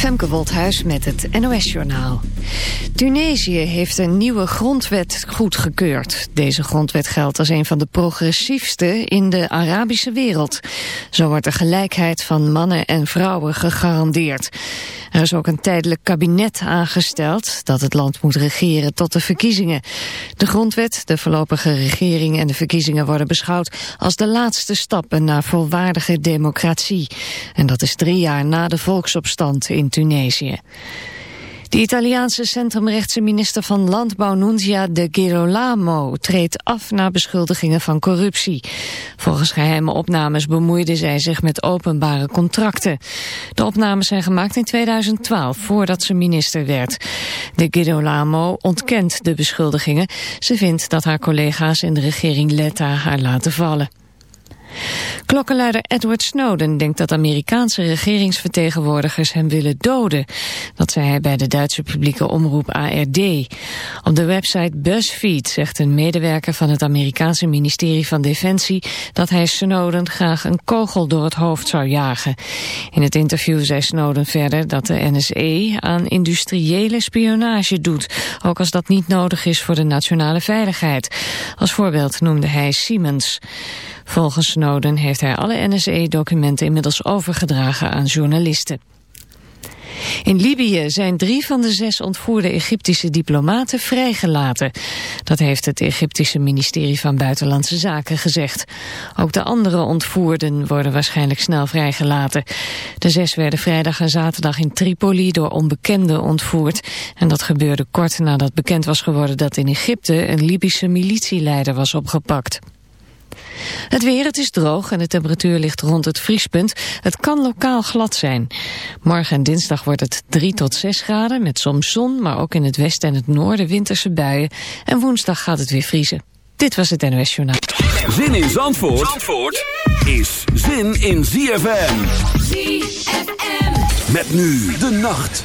Femke Wolthuis met het NOS-journaal. Tunesië heeft een nieuwe grondwet goedgekeurd. Deze grondwet geldt als een van de progressiefste in de Arabische wereld. Zo wordt de gelijkheid van mannen en vrouwen gegarandeerd. Er is ook een tijdelijk kabinet aangesteld dat het land moet regeren tot de verkiezingen. De grondwet, de voorlopige regering en de verkiezingen worden beschouwd als de laatste stappen naar volwaardige democratie. En dat is drie jaar na de volksopstand in Tunesië. De Italiaanse centrumrechtse minister van Landbouw Nunzia de Girolamo treedt af na beschuldigingen van corruptie. Volgens geheime opnames bemoeide zij zich met openbare contracten. De opnames zijn gemaakt in 2012, voordat ze minister werd. De Girolamo ontkent de beschuldigingen. Ze vindt dat haar collega's in de regering Letta haar laten vallen. Klokkenluider Edward Snowden denkt dat Amerikaanse regeringsvertegenwoordigers hem willen doden. Dat zei hij bij de Duitse publieke omroep ARD. Op de website BuzzFeed zegt een medewerker van het Amerikaanse ministerie van Defensie dat hij Snowden graag een kogel door het hoofd zou jagen. In het interview zei Snowden verder dat de NSE aan industriële spionage doet, ook als dat niet nodig is voor de nationale veiligheid. Als voorbeeld noemde hij Siemens. Volgens Snowden heeft hij alle NSE-documenten inmiddels overgedragen aan journalisten. In Libië zijn drie van de zes ontvoerde Egyptische diplomaten vrijgelaten. Dat heeft het Egyptische ministerie van Buitenlandse Zaken gezegd. Ook de andere ontvoerden worden waarschijnlijk snel vrijgelaten. De zes werden vrijdag en zaterdag in Tripoli door onbekenden ontvoerd. En dat gebeurde kort nadat bekend was geworden dat in Egypte een Libische militieleider was opgepakt. Het weer, het is droog en de temperatuur ligt rond het vriespunt. Het kan lokaal glad zijn. Morgen en dinsdag wordt het 3 tot 6 graden met soms zon, maar ook in het westen en het noorden winterse buien. En woensdag gaat het weer vriezen. Dit was het NOS Journaal. Zin in Zandvoort, Zandvoort is zin in ZFM. ZFM. Met nu de nacht.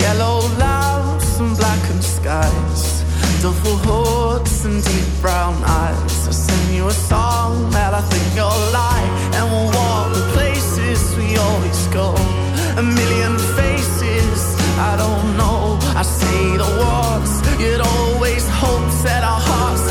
Yellow lamps and blackened skies. Duffel hoods and deep brown eyes. I'll sing you a song that I think you'll like. And we'll walk the places we always go. A million faces, I don't know. I say the words. You'd always hope that our hearts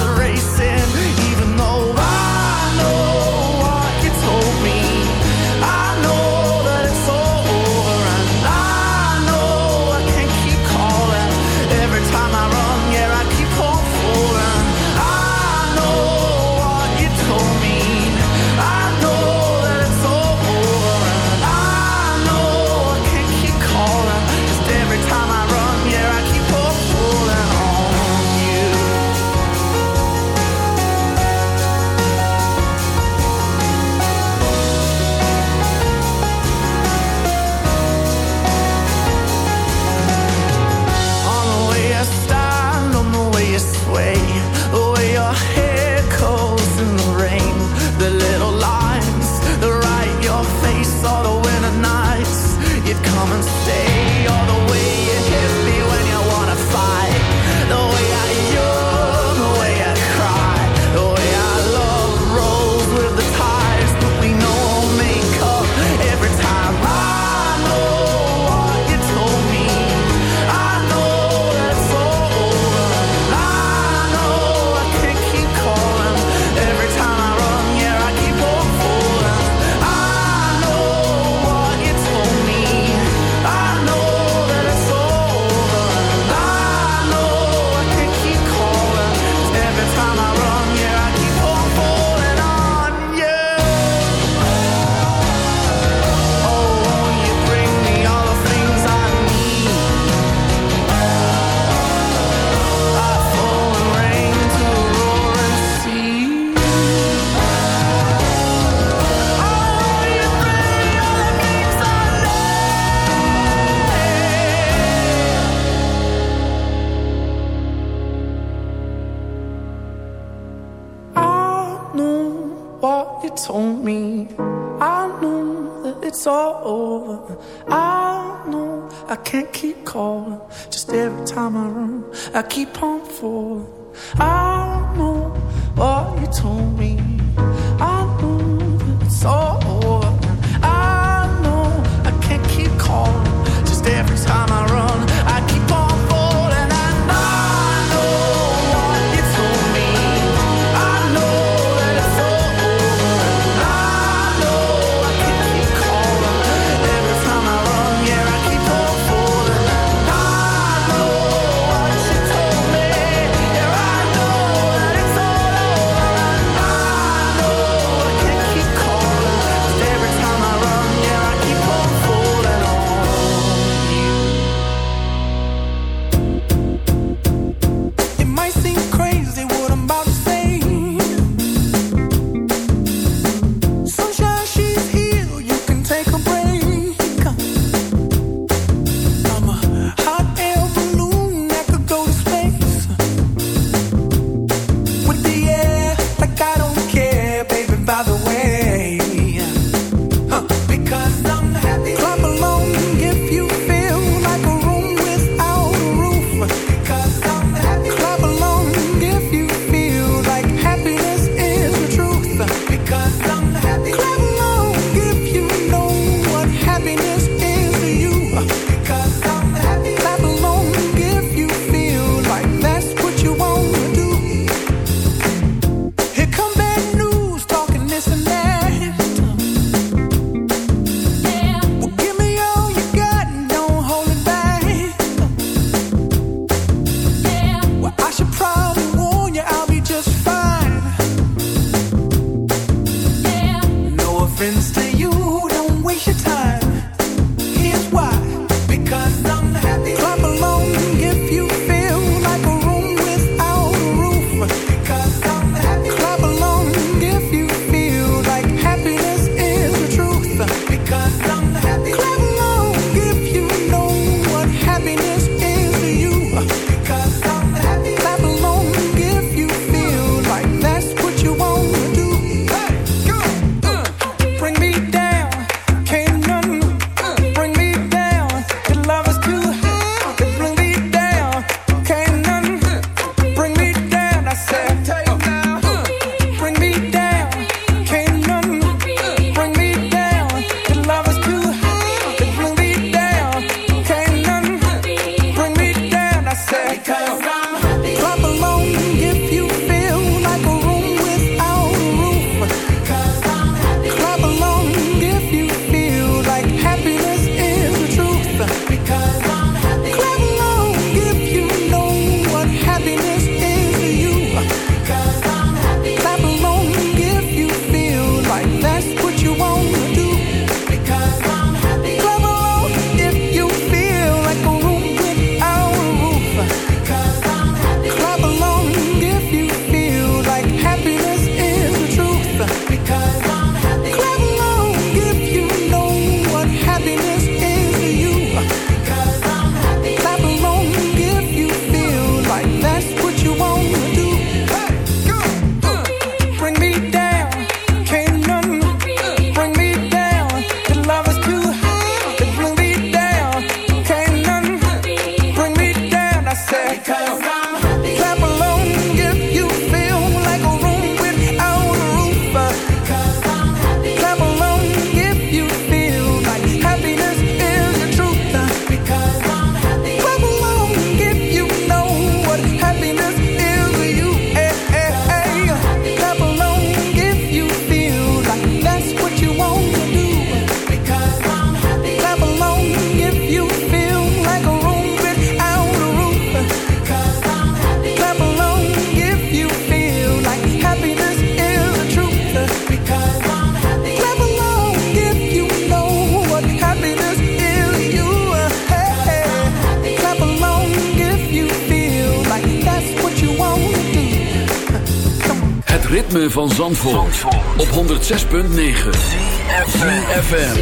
Zandvoort, Zandvoort. op 106.9 CFFM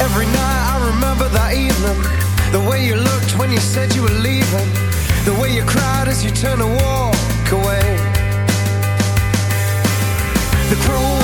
Every night I remember that evening. The way you looked when you said you were leaving. The way you cried as you turned to walk away. The cruel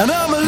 And I'm a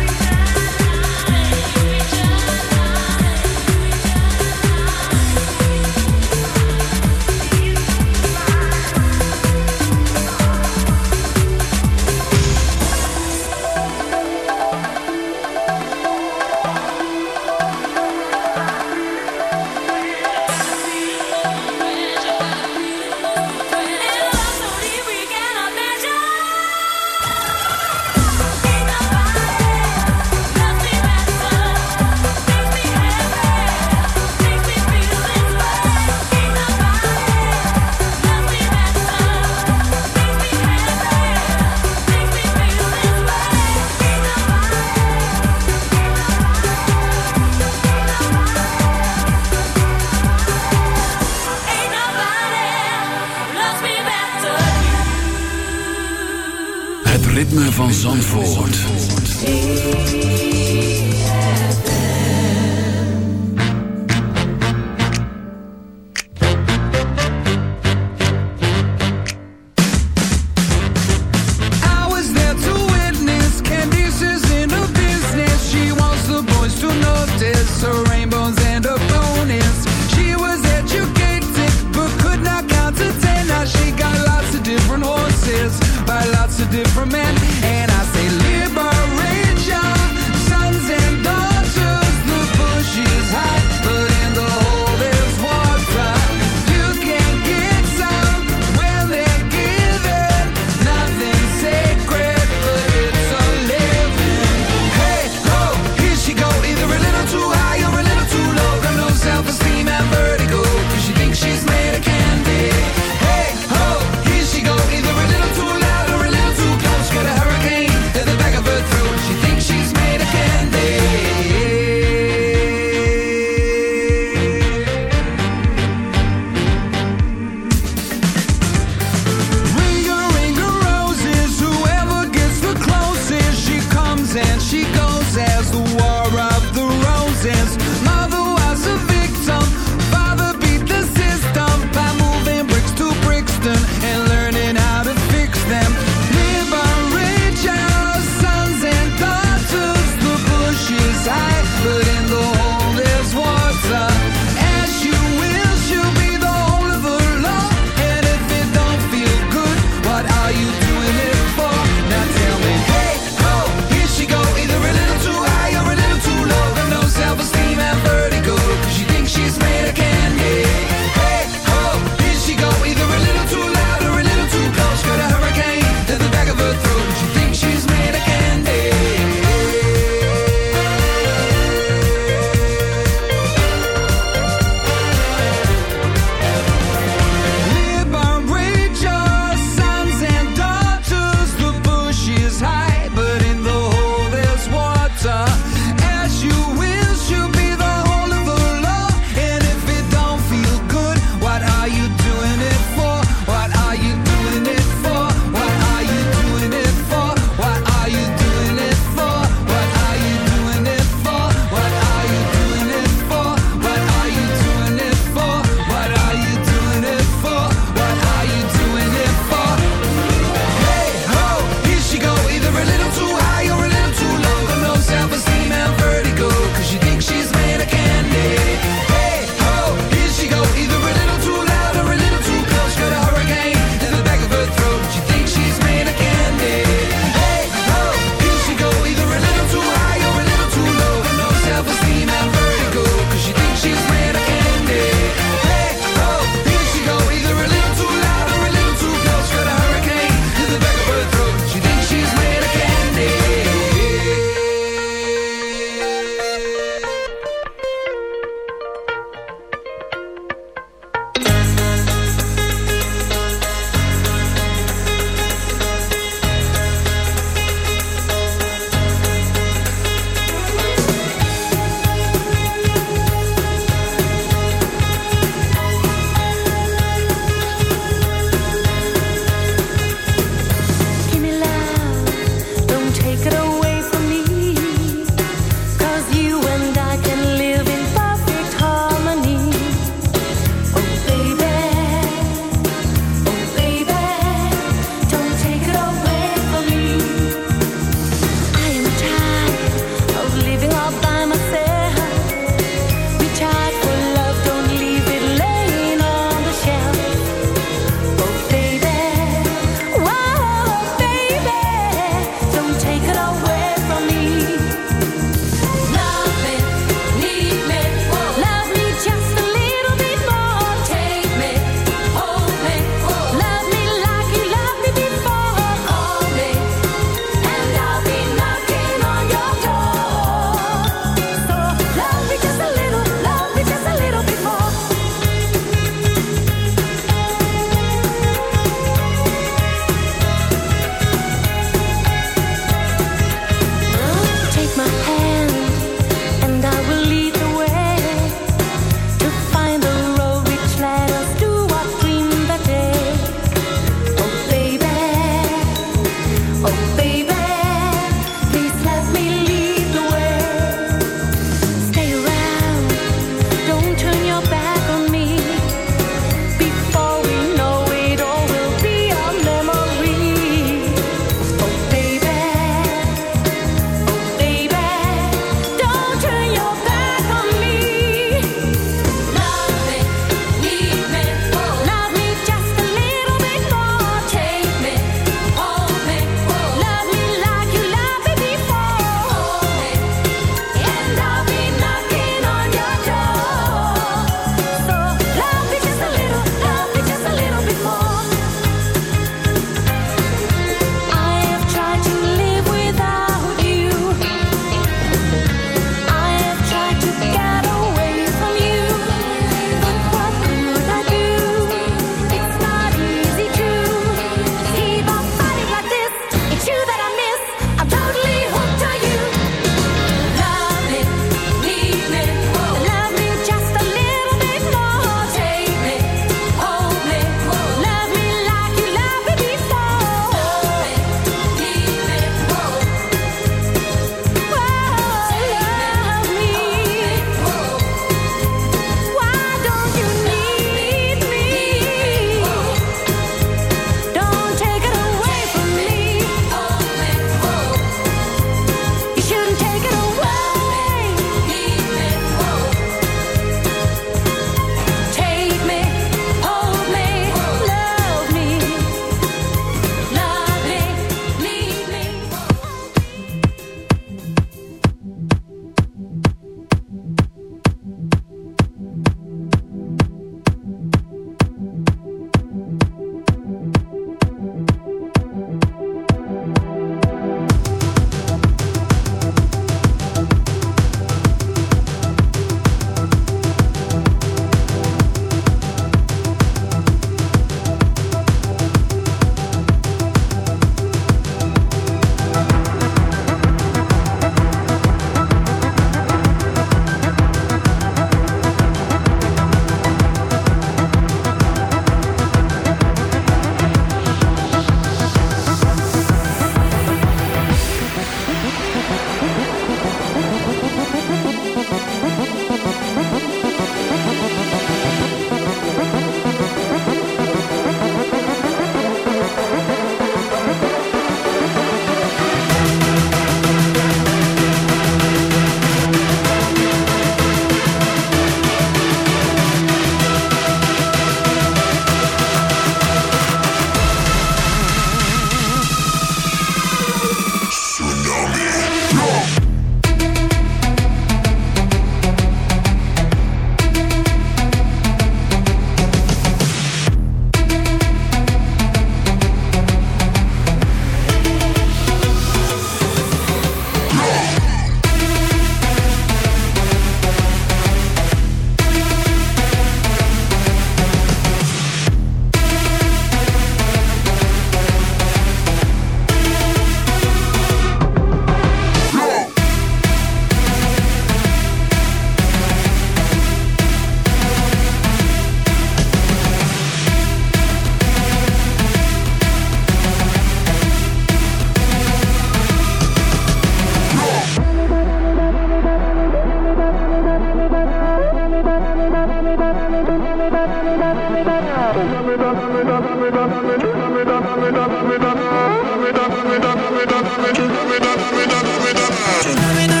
Tsunami,